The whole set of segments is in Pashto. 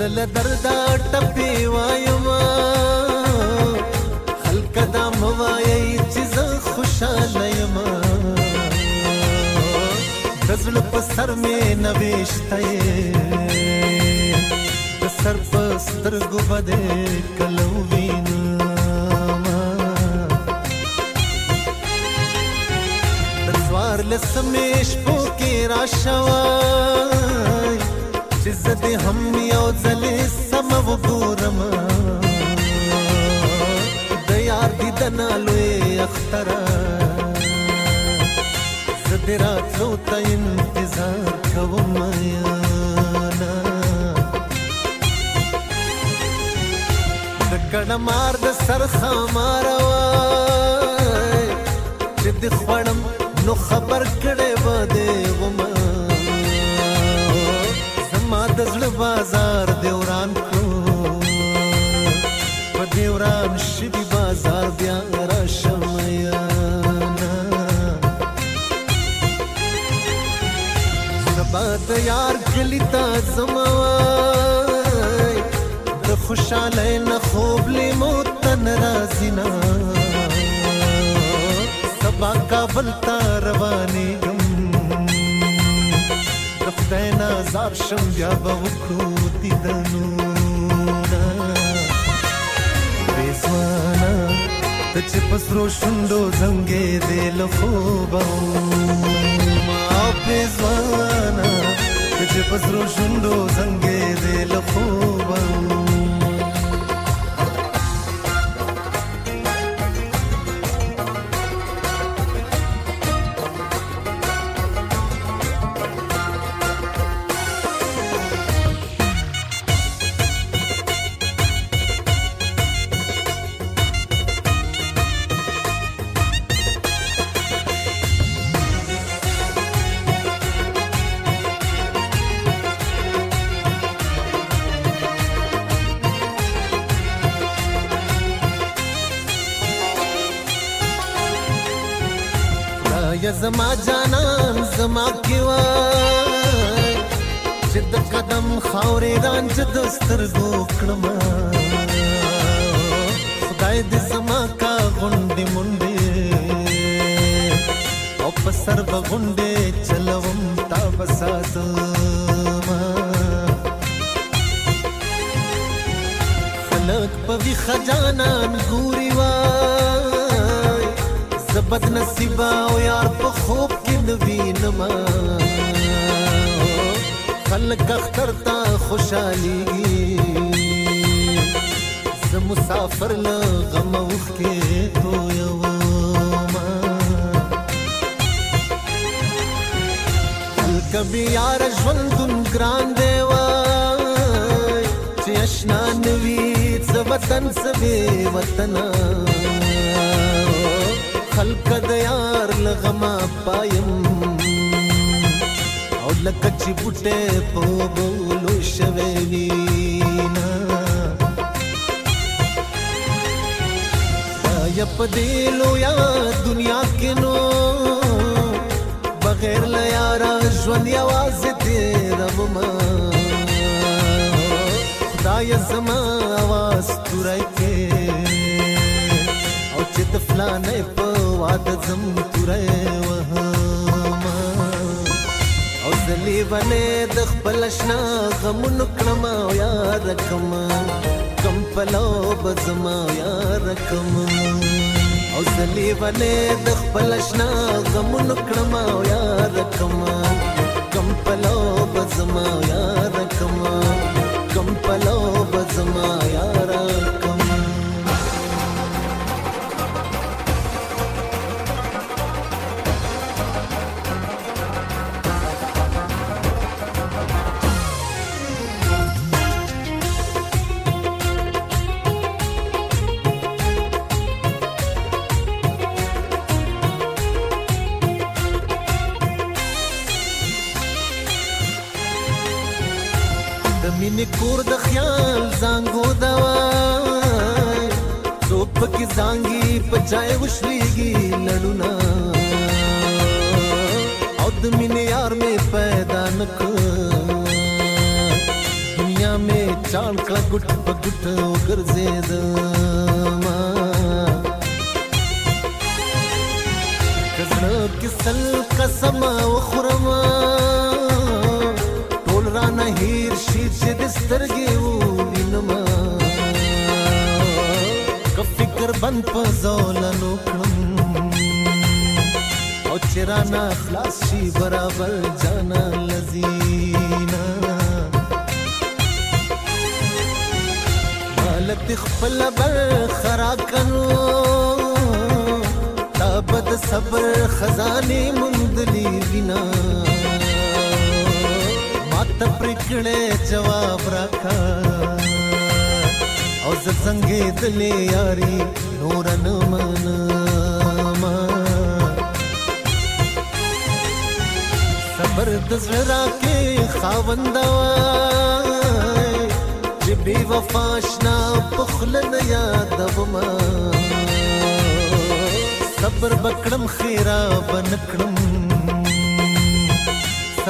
دل درد ټپي وایما هلکه دا موایي چې زه خوشاله یم غزل په سر مې نويشته د سر په سترګو باندې کلو وینا ور لسمې شپو کې را شوای چې زه دې هم نه لوی اختره زه دې راتلو ته انتظار کوم یا نه د کڼمار د سر خمار وای چې دې خوړم نو خبر کړې و دې غما زما د زړه بازار دې وران کړو په دې وران شي بازار بیا را شمیانا سبا د یار کلی تا زموای د خوشاله نه خوب لیمو تن رازینا سبا کابل تا رواني غم د خدای نازار شم بیا به وکړو دیدنو ځوانان ته چې پسرو شوندو زنګې دې له خوبه ما په ځوانا ته چې پسرو شوندو زنګې دې له خوبه چې زما جانان زما کیوا چې د قدم خاورې رانج د سترګو کړم خدای دې زما کا غونډې منډې او په سر به غونډې چلوم تا بساتم خلک په وی خجانان ګوري وا بد نصیبا او یار په خوب کې نوینما خلک اخترتا خوشحالي ز مسافر له غم وخ کې تو یو کبي یار ژوندون ګران دی وای چې آشنا نوي څه وطن څه وطن خلق د یار لغما پایم او لکه چې بوټه په بولو شوي وینا یا په دې لویا دنیا کې نو بغیر له یارا ژوند یوازې تیروم خدای زما आवाज تورای کې او چې د فلانه په هوا ته زم تورې وهم او زلی باندې د خپل شنا غم نکړم او یار رقم کم پلو بزم او یار رقم او زلی باندې د خپل شنا غم نکړم او یار رقم کم پلو بزم او یار رقم کم پلو بزم او یار کور د خیال زنګو دا وای څوک پکې زنګي پچای وشويږي لړونا او د مینې یار مې پیدا نکو دنیا مې چاړ کړه ګټ په ګټ وګرځېد ما کزړه کې سل قسم وخورما هیر شي چې د سترګې ووینم که فکر بند په زولنو کړم او چې رانه خلاص شي برابر جانا لذینا حالت خپل بر خرا کړو تابت صبر خزانه مندلی بنا ماته پرکړې جواب راکا او زه څنګه دلې یاري نورن منما صبر د زړه کې خاوندوا چې بي وفاشنا پخلن یادوما صبر بکړم خیره بنکړم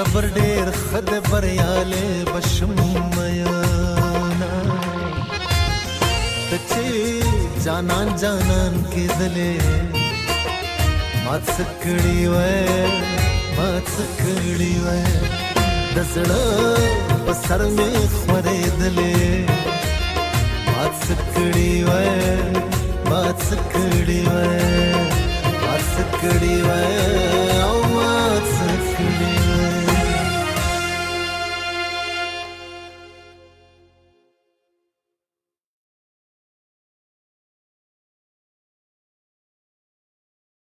خبر ډیر خد بریاله بشم میانا تچې جانان جانان کې دلې مات سکړی وې مات سکړی وې دسړ په سر مې خورې دلې مات سکړی وې مات سکړی وې مات سکړی وې